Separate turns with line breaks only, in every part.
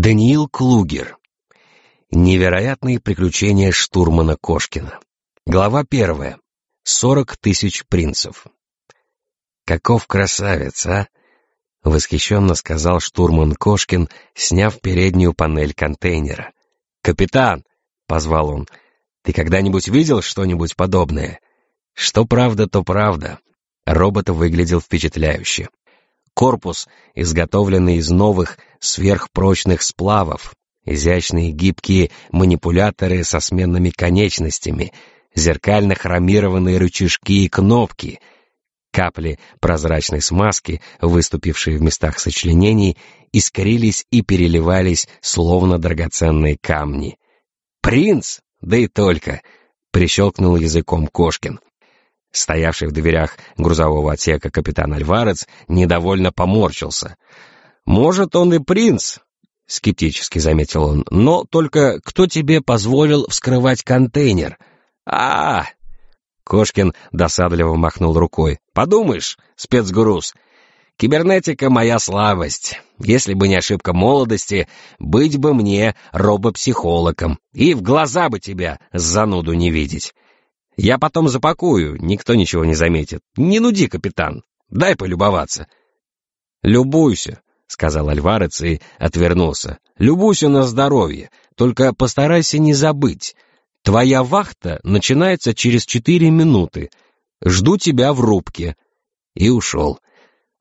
Даниил Клугер. Невероятные приключения штурмана Кошкина. Глава первая. Сорок тысяч принцев. «Каков красавец, а!» — восхищенно сказал штурман Кошкин, сняв переднюю панель контейнера. «Капитан!» — позвал он. «Ты когда-нибудь видел что-нибудь подобное?» Что правда, то правда. Робот выглядел впечатляюще. Корпус, изготовленный из новых сверхпрочных сплавов, изящные гибкие манипуляторы со сменными конечностями, зеркально-хромированные рычажки и кнопки, капли прозрачной смазки, выступившие в местах сочленений, искрились и переливались, словно драгоценные камни. «Принц! Да и только!» — прищелкнул языком Кошкин. Стоявший в дверях грузового отсека капитан Альварец недовольно поморщился. «Может, он и принц?» — скептически заметил он. «Но только кто тебе позволил вскрывать контейнер?» а, -а, -а Кошкин досадливо махнул рукой. «Подумаешь, спецгруз. Кибернетика — моя слабость. Если бы не ошибка молодости, быть бы мне робопсихологом. И в глаза бы тебя, зануду, не видеть. Я потом запакую, никто ничего не заметит. Не нуди, капитан, дай полюбоваться». «Любуйся», — сказал Альварец и отвернулся. «Любуйся на здоровье, только постарайся не забыть. Твоя вахта начинается через четыре минуты. Жду тебя в рубке». И ушел.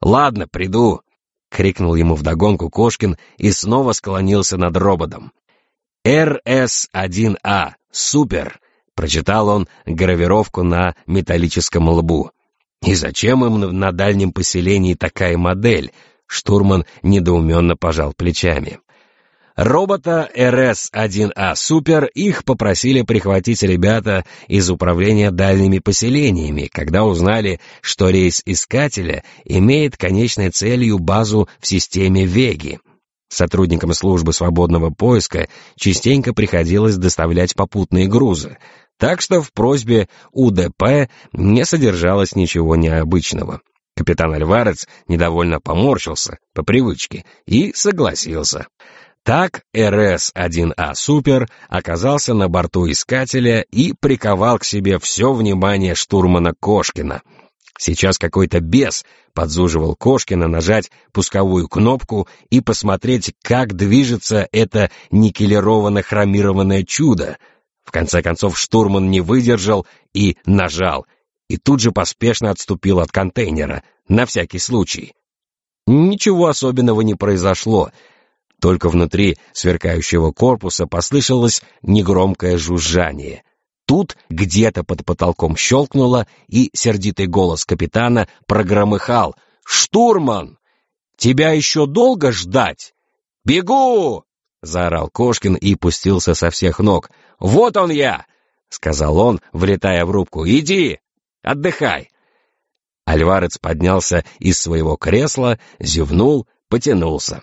«Ладно, приду», — крикнул ему вдогонку Кошкин и снова склонился над роботом. «РС-1А, супер! Прочитал он гравировку на металлическом лбу. «И зачем им на дальнем поселении такая модель?» Штурман недоуменно пожал плечами. Робота РС-1А Супер их попросили прихватить ребята из управления дальними поселениями, когда узнали, что рейс Искателя имеет конечной целью базу в системе Веги. Сотрудникам службы свободного поиска частенько приходилось доставлять попутные грузы, так что в просьбе УДП не содержалось ничего необычного. Капитан Альварец недовольно поморщился, по привычке, и согласился. Так РС-1А «Супер» оказался на борту искателя и приковал к себе все внимание штурмана Кошкина. Сейчас какой-то бес подзуживал Кошкина нажать пусковую кнопку и посмотреть, как движется это никелированно-хромированное чудо — в конце концов штурман не выдержал и нажал, и тут же поспешно отступил от контейнера, на всякий случай. Ничего особенного не произошло, только внутри сверкающего корпуса послышалось негромкое жужжание. Тут где-то под потолком щелкнуло, и сердитый голос капитана прогромыхал. «Штурман! Тебя еще долго ждать? Бегу!» — заорал Кошкин и пустился со всех ног. «Вот он я!» — сказал он, влетая в рубку. «Иди! Отдыхай!» Альварец поднялся из своего кресла, зевнул, потянулся.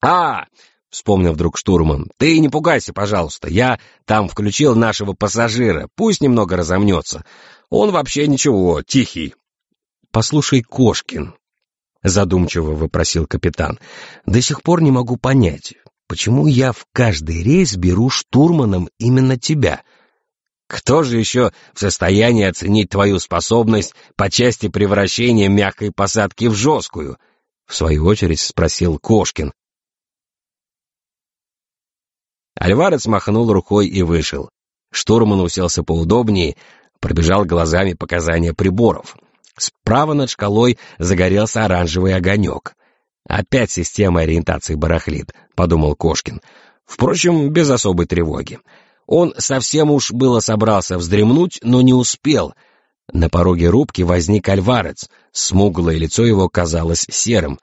«А!» — вспомнил вдруг штурман. «Ты не пугайся, пожалуйста. Я там включил нашего пассажира. Пусть немного разомнется. Он вообще ничего, тихий». «Послушай, Кошкин», — задумчиво вопросил капитан, — «до сих пор не могу понять, Почему я в каждый рейс беру штурманом именно тебя? Кто же еще в состоянии оценить твою способность по части превращения мягкой посадки в жесткую? В свою очередь спросил Кошкин. Альварец махнул рукой и вышел. Штурман уселся поудобнее, пробежал глазами показания приборов. Справа над шкалой загорелся оранжевый огонек. «Опять система ориентации барахлит», — подумал Кошкин. Впрочем, без особой тревоги. Он совсем уж было собрался вздремнуть, но не успел. На пороге рубки возник альварец. Смуглое лицо его казалось серым.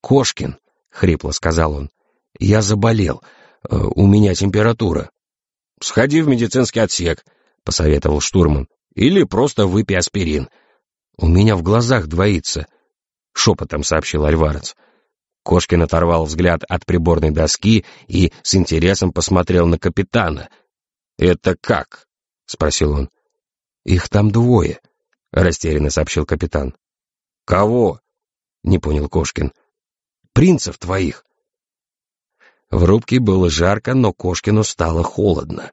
«Кошкин», — хрипло сказал он, — «я заболел. Э, у меня температура». «Сходи в медицинский отсек», — посоветовал штурман. «Или просто выпей аспирин». «У меня в глазах двоится», — шепотом сообщил альварец. Кошкин оторвал взгляд от приборной доски и с интересом посмотрел на капитана. «Это как?» — спросил он. «Их там двое», — растерянно сообщил капитан. «Кого?» — не понял Кошкин. «Принцев твоих». В рубке было жарко, но Кошкину стало холодно.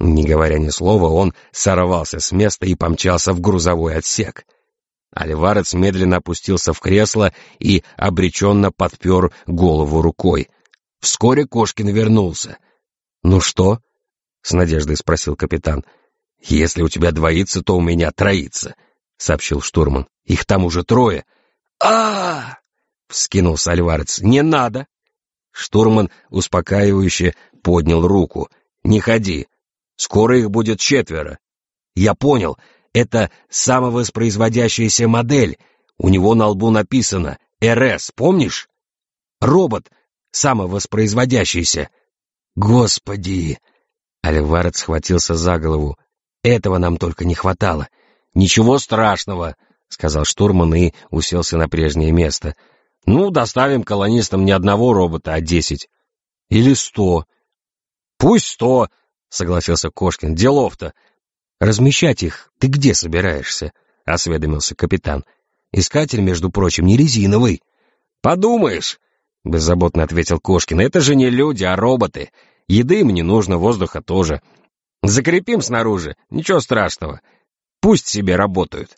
Не говоря ни слова, он сорвался с места и помчался в грузовой отсек. Альварец медленно опустился в кресло и обреченно подпер голову рукой. Вскоре Кошкин вернулся. «Ну что?» — с надеждой спросил капитан. «Если у тебя двоится, то у меня троится», — сообщил штурман. «Их там уже трое». а вскинулся Альварец. «Не надо!» Штурман успокаивающе поднял руку. «Не ходи. Скоро их будет четверо. Я понял, это самовоспроизводящаяся модель. У него на лбу написано «РС», помнишь? Робот самовоспроизводящийся. Господи! Альвард схватился за голову. Этого нам только не хватало. Ничего страшного, сказал штурман и уселся на прежнее место. Ну, доставим колонистам не одного робота, а десять. Или сто. Пусть сто, согласился Кошкин. Делов-то. Размещать их ты где собираешься? Осведомился капитан. Искатель, между прочим, не резиновый. Подумаешь, беззаботно ответил Кошкин. Это же не люди, а роботы. Еды им не нужно, воздуха тоже. Закрепим снаружи, ничего страшного. Пусть себе работают.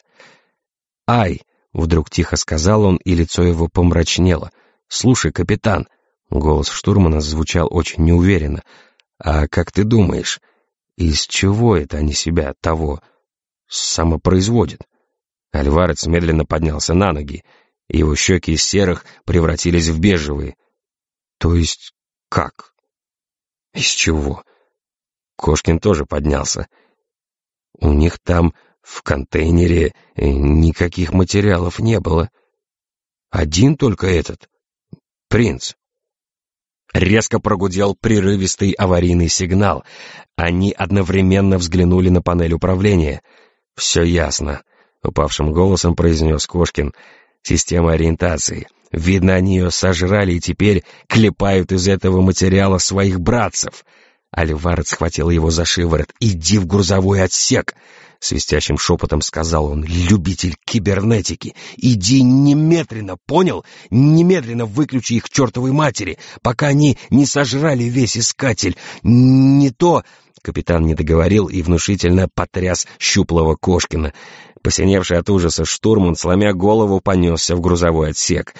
Ай, вдруг тихо сказал он, и лицо его помрачнело. Слушай, капитан, голос штурмана звучал очень неуверенно. А как ты думаешь, из чего это они себя того самопроизводят? Альварец медленно поднялся на ноги. Его щеки из серых превратились в бежевые. То есть как? Из чего? Кошкин тоже поднялся. У них там в контейнере э, никаких материалов не было. Один только этот. Принц. Резко прогудел прерывистый аварийный сигнал. Они одновременно взглянули на панель управления. «Все ясно», — упавшим голосом произнес Кошкин. «Система ориентации. Видно, они ее сожрали и теперь клепают из этого материала своих братцев». Альвард схватил его за шиворот. «Иди в грузовой отсек!» Свистящим шепотом сказал он, «Любитель кибернетики, иди немедленно, понял? Немедленно выключи их к чертовой матери, пока они не сожрали весь искатель. Не то...» Капитан не договорил и внушительно потряс щуплого Кошкина. Посиневший от ужаса штурман, сломя голову, понесся в грузовой отсек.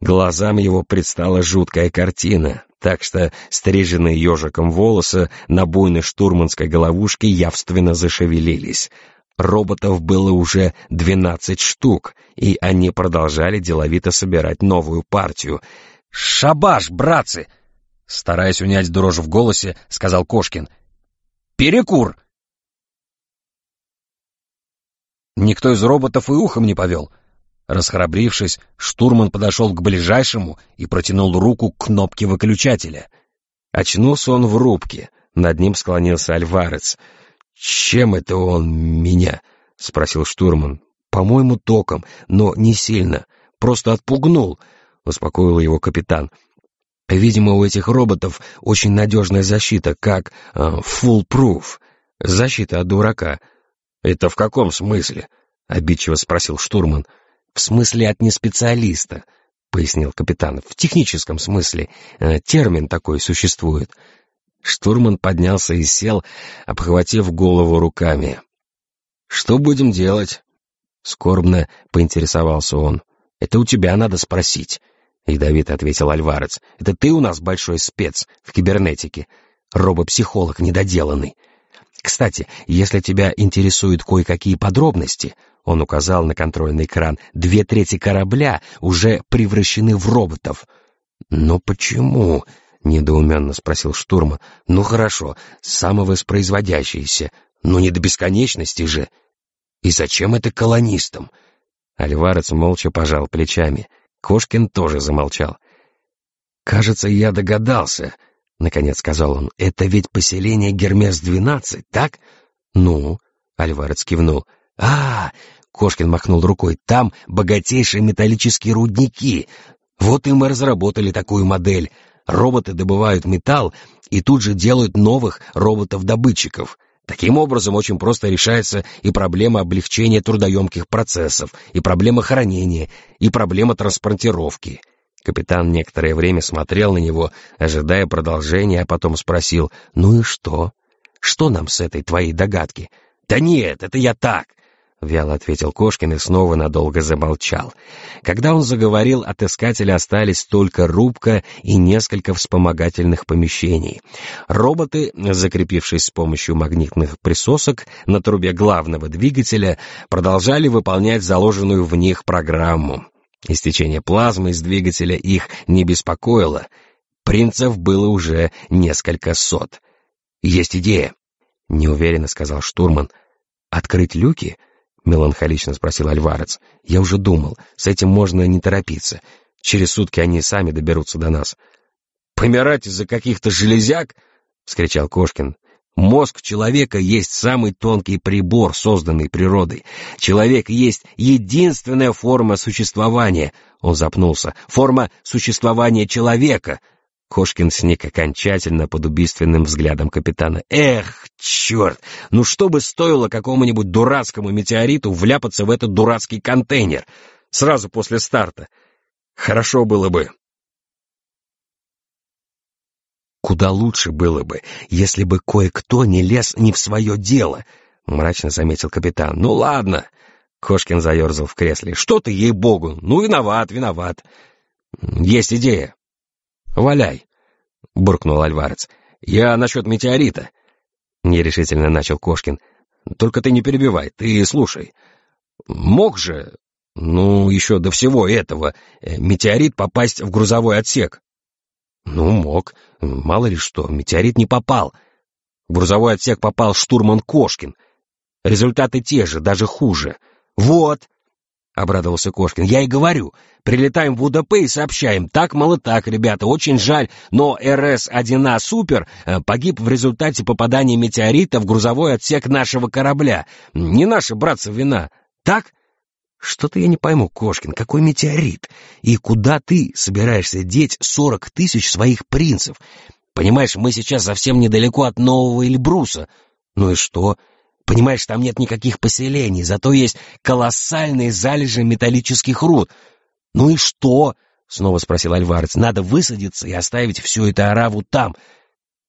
Глазам его предстала жуткая картина, так что стриженные ежиком волосы на буйной штурманской головушке явственно зашевелились. Роботов было уже двенадцать штук, и они продолжали деловито собирать новую партию. «Шабаш, братцы!» Стараясь унять дрожь в голосе, сказал Кошкин. «Перекур!» Никто из роботов и ухом не повел. Расхрабрившись, штурман подошел к ближайшему и протянул руку к кнопке выключателя. Очнулся он в рубке, над ним склонился Альварец. «Чем это он меня?» — спросил штурман. «По-моему, током, но не сильно. Просто отпугнул», — успокоил его капитан. «Видимо, у этих роботов очень надежная защита, как э, full proof, защита от дурака». «Это в каком смысле?» — обидчиво спросил штурман. «В смысле от неспециалиста», — пояснил капитан. «В техническом смысле. Э, термин такой существует». Штурман поднялся и сел, обхватив голову руками. «Что будем делать?» Скорбно поинтересовался он. «Это у тебя надо спросить», — ядовито ответил Альварец. «Это ты у нас большой спец в кибернетике, робопсихолог недоделанный. Кстати, если тебя интересуют кое-какие подробности, он указал на контрольный экран. Две трети корабля уже превращены в роботов. «Но почему?» — недоуменно спросил штурман. «Ну хорошо, самовоспроизводящиеся, но не до бесконечности же. И зачем это колонистам?» Альварец молча пожал плечами. Кошкин тоже замолчал. «Кажется, я догадался», — наконец сказал он. «Это ведь поселение Гермес-12, так?» «Ну?» — Альварец кивнул. «А, — Кошкин махнул рукой, — там богатейшие металлические рудники. Вот и мы разработали такую модель. Роботы добывают металл и тут же делают новых роботов-добытчиков. Таким образом, очень просто решается и проблема облегчения трудоемких процессов, и проблема хранения, и проблема транспортировки. Капитан некоторое время смотрел на него, ожидая продолжения, а потом спросил, «Ну и что? Что нам с этой твоей догадки?» «Да нет, это я так!» — вяло ответил Кошкин и снова надолго замолчал. Когда он заговорил, от искателя остались только рубка и несколько вспомогательных помещений. Роботы, закрепившись с помощью магнитных присосок на трубе главного двигателя, продолжали выполнять заложенную в них программу. Истечение плазмы из двигателя их не беспокоило. Принцев было уже несколько сот. «Есть идея», — неуверенно сказал штурман. «Открыть люки?» — меланхолично спросил Альварец. «Я уже думал, с этим можно не торопиться. Через сутки они сами доберутся до нас». «Помирать из-за каких-то железяк?» — вскричал Кошкин. Мозг человека есть самый тонкий прибор, созданный природой. Человек есть единственная форма существования. Он запнулся. Форма существования человека. Кошкин сник окончательно под убийственным взглядом капитана. «Эх, черт! Ну что бы стоило какому-нибудь дурацкому метеориту вляпаться в этот дурацкий контейнер сразу после старта? Хорошо было бы!» Куда лучше было бы, если бы кое-кто не лез не в свое дело, — мрачно заметил капитан. Ну ладно. Кошкин заерзал в кресле. Что ты, ей-богу? Ну, виноват, виноват. Есть идея. Валяй, — буркнул Альварец. Я насчет метеорита. Нерешительно начал Кошкин. Только ты не перебивай, ты слушай. Мог же, ну, еще до всего этого, э, метеорит попасть в грузовой отсек? Ну, мог. Мало ли что, метеорит не попал. В грузовой отсек попал штурман Кошкин. Результаты те же, даже хуже. Вот, — обрадовался Кошкин, — я и говорю. Прилетаем в УДП и сообщаем. Так, мало так, ребята, очень жаль, но РС-1А «Супер» э, погиб в результате попадания метеорита в грузовой отсек нашего корабля. Не наша, братцы, вина. Так? Что-то я не пойму, Кошкин, какой метеорит? И куда ты собираешься деть сорок тысяч своих принцев? Понимаешь, мы сейчас совсем недалеко от Нового Эльбруса. Ну и что? Понимаешь, там нет никаких поселений, зато есть колоссальные залежи металлических руд. Ну и что? Снова спросил Альварец. Надо высадиться и оставить всю эту ораву там.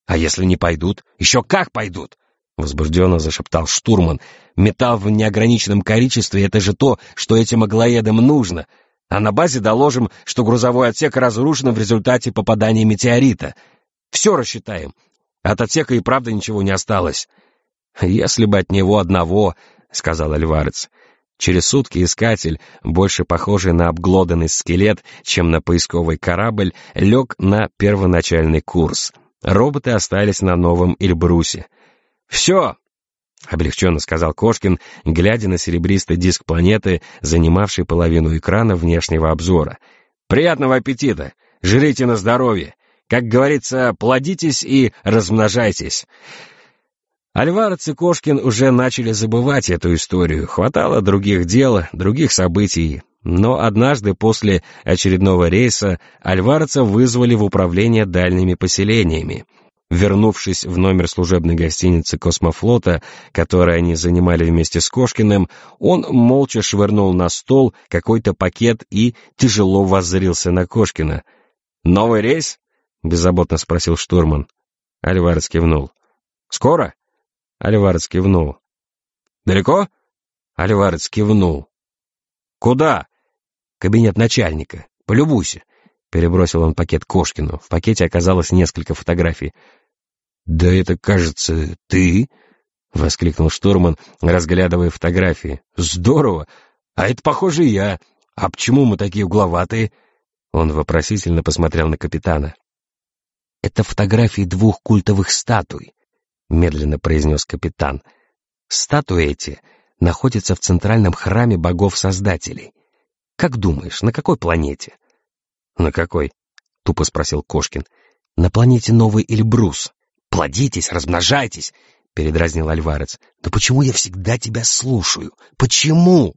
А если не пойдут? Еще как пойдут? Возбужденно зашептал штурман. «Металл в неограниченном количестве — это же то, что этим аглоедам нужно. А на базе доложим, что грузовой отсек разрушен в результате попадания метеорита. Все рассчитаем. От отсека и правда ничего не осталось». «Если бы от него одного», — сказал Альварец. Через сутки искатель, больше похожий на обглоданный скелет, чем на поисковый корабль, лег на первоначальный курс. Роботы остались на новом Эльбрусе. «Все!» — облегченно сказал Кошкин, глядя на серебристый диск планеты, занимавший половину экрана внешнего обзора. «Приятного аппетита! Жрите на здоровье! Как говорится, плодитесь и размножайтесь!» Альварец и Кошкин уже начали забывать эту историю. Хватало других дел, других событий. Но однажды после очередного рейса Альварца вызвали в управление дальними поселениями — Вернувшись в номер служебной гостиницы космофлота, который они занимали вместе с Кошкиным, он молча швырнул на стол какой-то пакет и тяжело воззрился на Кошкина. «Новый рейс?» — беззаботно спросил штурман. Альварес кивнул. «Скоро?» Альварес кивнул. «Далеко?» Альварес кивнул. «Куда?» «Кабинет начальника. Полюбуйся». Перебросил он пакет Кошкину. В пакете оказалось несколько фотографий. «Да это, кажется, ты?» — воскликнул штурман, разглядывая фотографии. «Здорово! А это, похоже, я. А почему мы такие угловатые?» Он вопросительно посмотрел на капитана. «Это фотографии двух культовых статуй», — медленно произнес капитан. «Статуи эти находятся в центральном храме богов-создателей. Как думаешь, на какой планете?» «На какой?» — тупо спросил Кошкин. «На планете Новый Эльбрус. «Плодитесь, размножайтесь!» — передразнил Альварец. «Да почему я всегда тебя слушаю? Почему?»